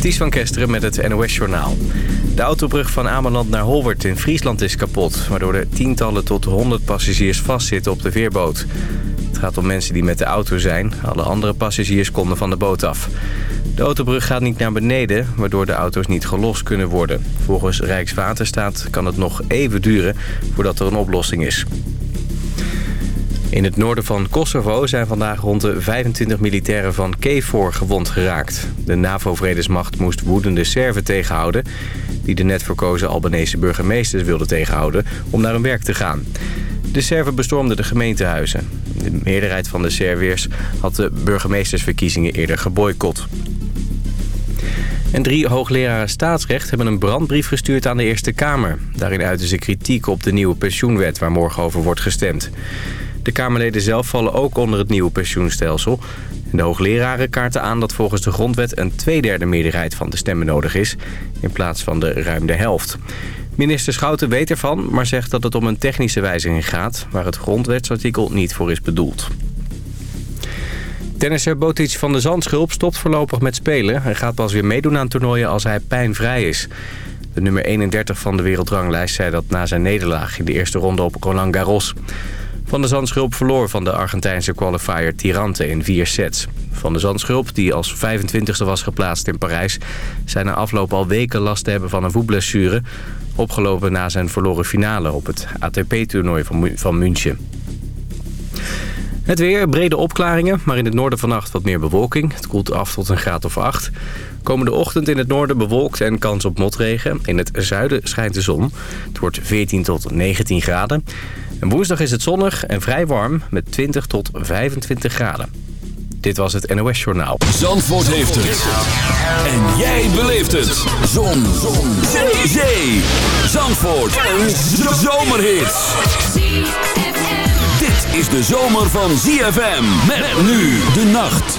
Ties van Kesteren met het NOS-journaal. De autobrug van Ameland naar Holwert in Friesland is kapot... waardoor er tientallen tot honderd passagiers vastzitten op de veerboot. Het gaat om mensen die met de auto zijn. Alle andere passagiers konden van de boot af. De autobrug gaat niet naar beneden, waardoor de auto's niet gelost kunnen worden. Volgens Rijkswaterstaat kan het nog even duren voordat er een oplossing is. In het noorden van Kosovo zijn vandaag rond de 25 militairen van KFOR gewond geraakt. De NAVO-vredesmacht moest woedende Serven tegenhouden... die de net verkozen Albanese burgemeesters wilden tegenhouden om naar hun werk te gaan. De Serven bestormden de gemeentehuizen. De meerderheid van de Serviërs had de burgemeestersverkiezingen eerder geboycott. En drie hoogleraren staatsrecht hebben een brandbrief gestuurd aan de Eerste Kamer. Daarin uiten ze kritiek op de nieuwe pensioenwet waar morgen over wordt gestemd. De Kamerleden zelf vallen ook onder het nieuwe pensioenstelsel. En de hoogleraren kaarten aan dat volgens de grondwet een tweederde meerderheid van de stemmen nodig is... in plaats van de ruim de helft. Minister Schouten weet ervan, maar zegt dat het om een technische wijziging gaat... waar het grondwetsartikel niet voor is bedoeld. Tennisser Botic van de Zandschulp stopt voorlopig met spelen. Hij gaat pas weer meedoen aan toernooien als hij pijnvrij is. De nummer 31 van de wereldranglijst zei dat na zijn nederlaag... in de eerste ronde op Roland Garros... Van de Zandschulp verloor van de Argentijnse qualifier Tirante in vier sets. Van de Zandschulp, die als 25e was geplaatst in Parijs... zijn na afloop al weken last te hebben van een voetblessure... opgelopen na zijn verloren finale op het ATP-toernooi van München. Het weer, brede opklaringen, maar in het noorden vannacht wat meer bewolking. Het koelt af tot een graad of 8. Komende ochtend in het noorden bewolkt en kans op motregen. In het zuiden schijnt de zon. Het wordt 14 tot 19 graden. En woensdag is het zonnig en vrij warm met 20 tot 25 graden. Dit was het NOS Journaal. Zandvoort heeft het. En jij beleeft het. Zon. Zon. Zee. Zee. Zandvoort. Een zomerhit. Dit is de zomer van ZFM. Met nu de nacht.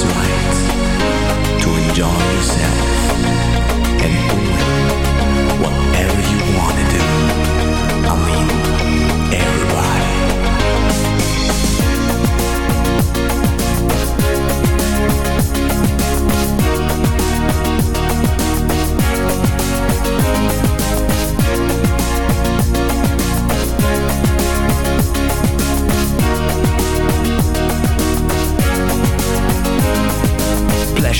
is right to enjoy yourself and doing whatever you want to do. I mean,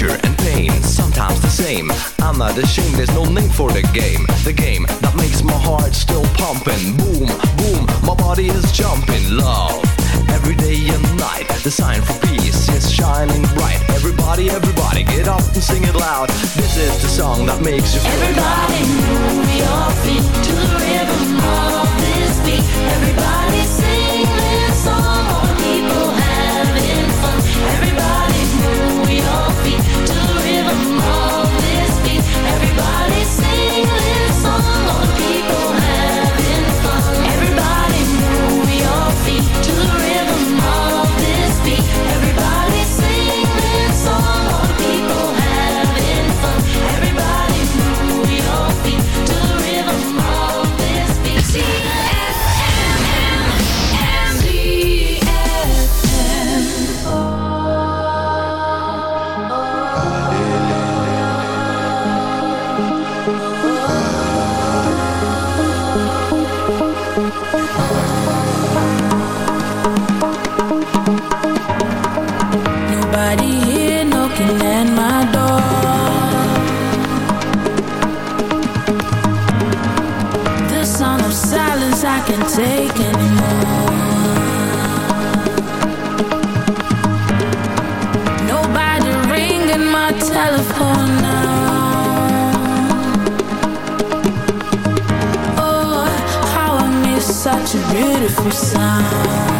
pleasure and pain, sometimes the same. I'm not ashamed, there's no name for the game. The game that makes my heart still pumping. Boom, boom, my body is jumping. Love, every day and night. The sign for peace is shining bright. Everybody, everybody, get up and sing it loud. This is the song that makes you feel Everybody move your feet to the rhythm such a beautiful sound.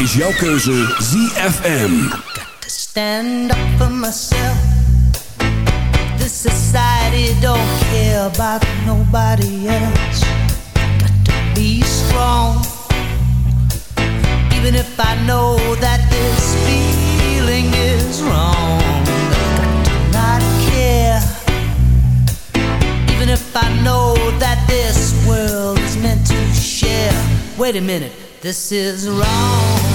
is jouw keuze ZFM. Stand up for myself. Society don't care about nobody else. Got to be strong. Even if I know that this feeling is wrong. Got to not care. Even if I know that this world is meant to share. Wait a minute this is wrong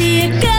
see it go.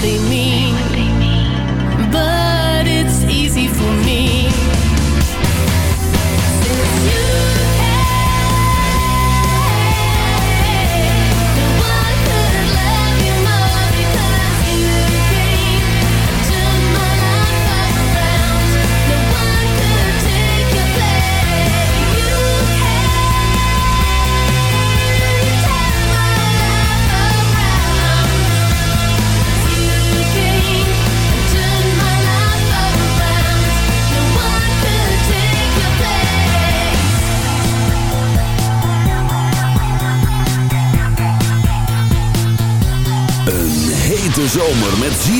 they mean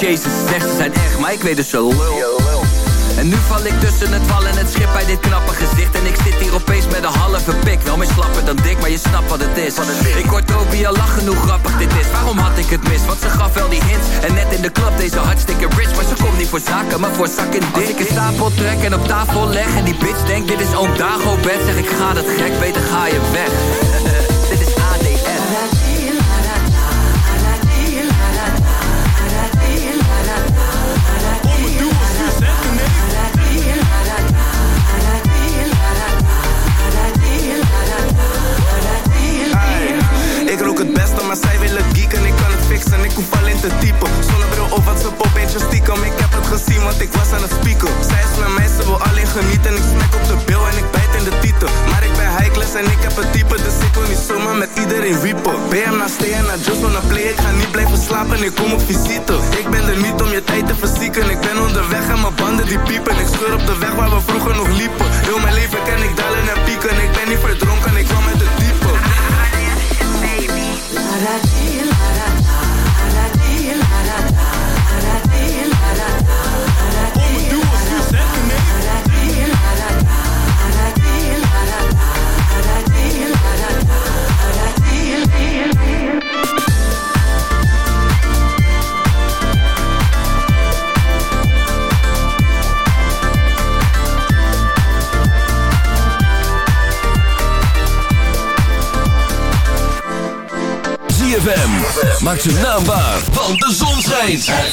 Jezus zegt ze zijn echt, maar ik weet dus zo lul. En nu val ik tussen het wal en het schip bij dit knappe gezicht. En ik zit hier opeens met een halve pik. Wel meer slapper dan dik, maar je snapt wat het is. Ik hoor Toby al lachen hoe grappig dit is. Waarom had ik het mis? Want ze gaf wel die hints. En net in de klap deze hartstikke rich. Maar ze komt niet voor zaken, maar voor zakken dik. Als ik een stapel trek en op tafel leg En die bitch denkt dit is oom Dago bed Zeg ik ga dat gek, beter ga je weg.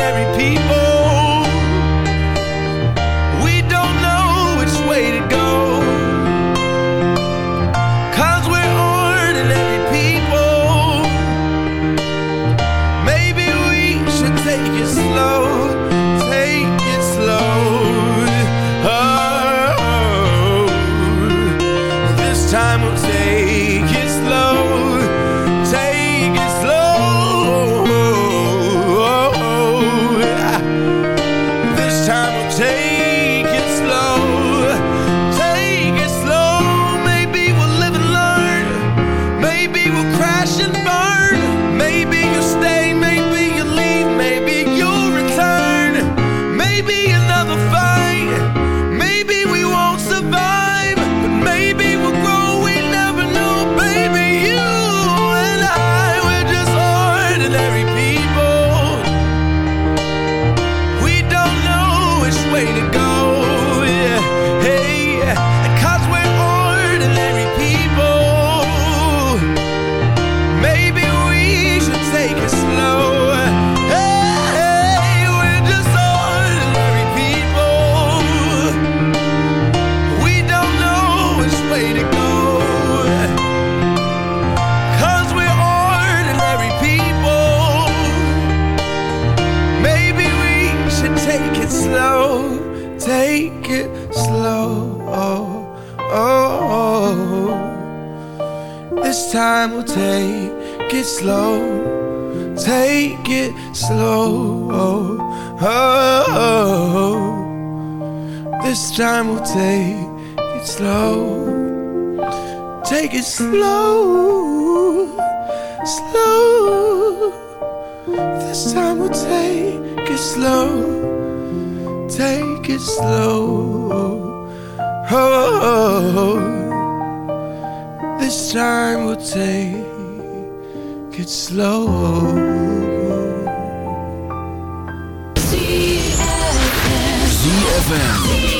ordinary people. Slow. ZFM. You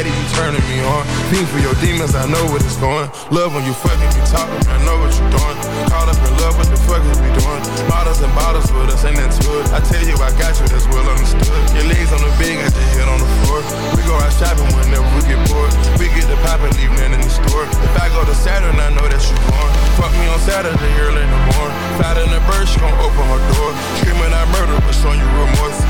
And you turning me on. Fiend for your demons, I know what it's going. Love when you fucking me talking, I know what you're doing. Caught up in love, what the fuck is we doing? Bottles and bottles with us, ain't that it? I tell you, I got you, that's well understood. Your legs on the bed, got your head on the floor. We go out shopping whenever we get bored. We get the pop and leave nothing in the store. If I go to Saturn, I know that you're born. Fuck me on Saturday, early in the morning. Fat in the bird, she gon' open her door. Screaming I murder, but showing you remorse.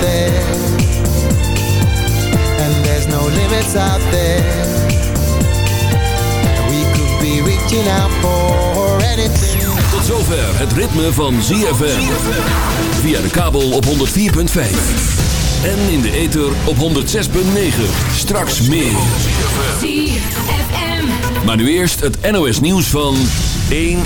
there And there's no limits out there We could be reaching out for anything Tot zover het ritme van ZFM. Via de kabel op 104.5. En in de ether op 106.9. Straks meer. ZFM. Maar nu eerst het NOS nieuws van 1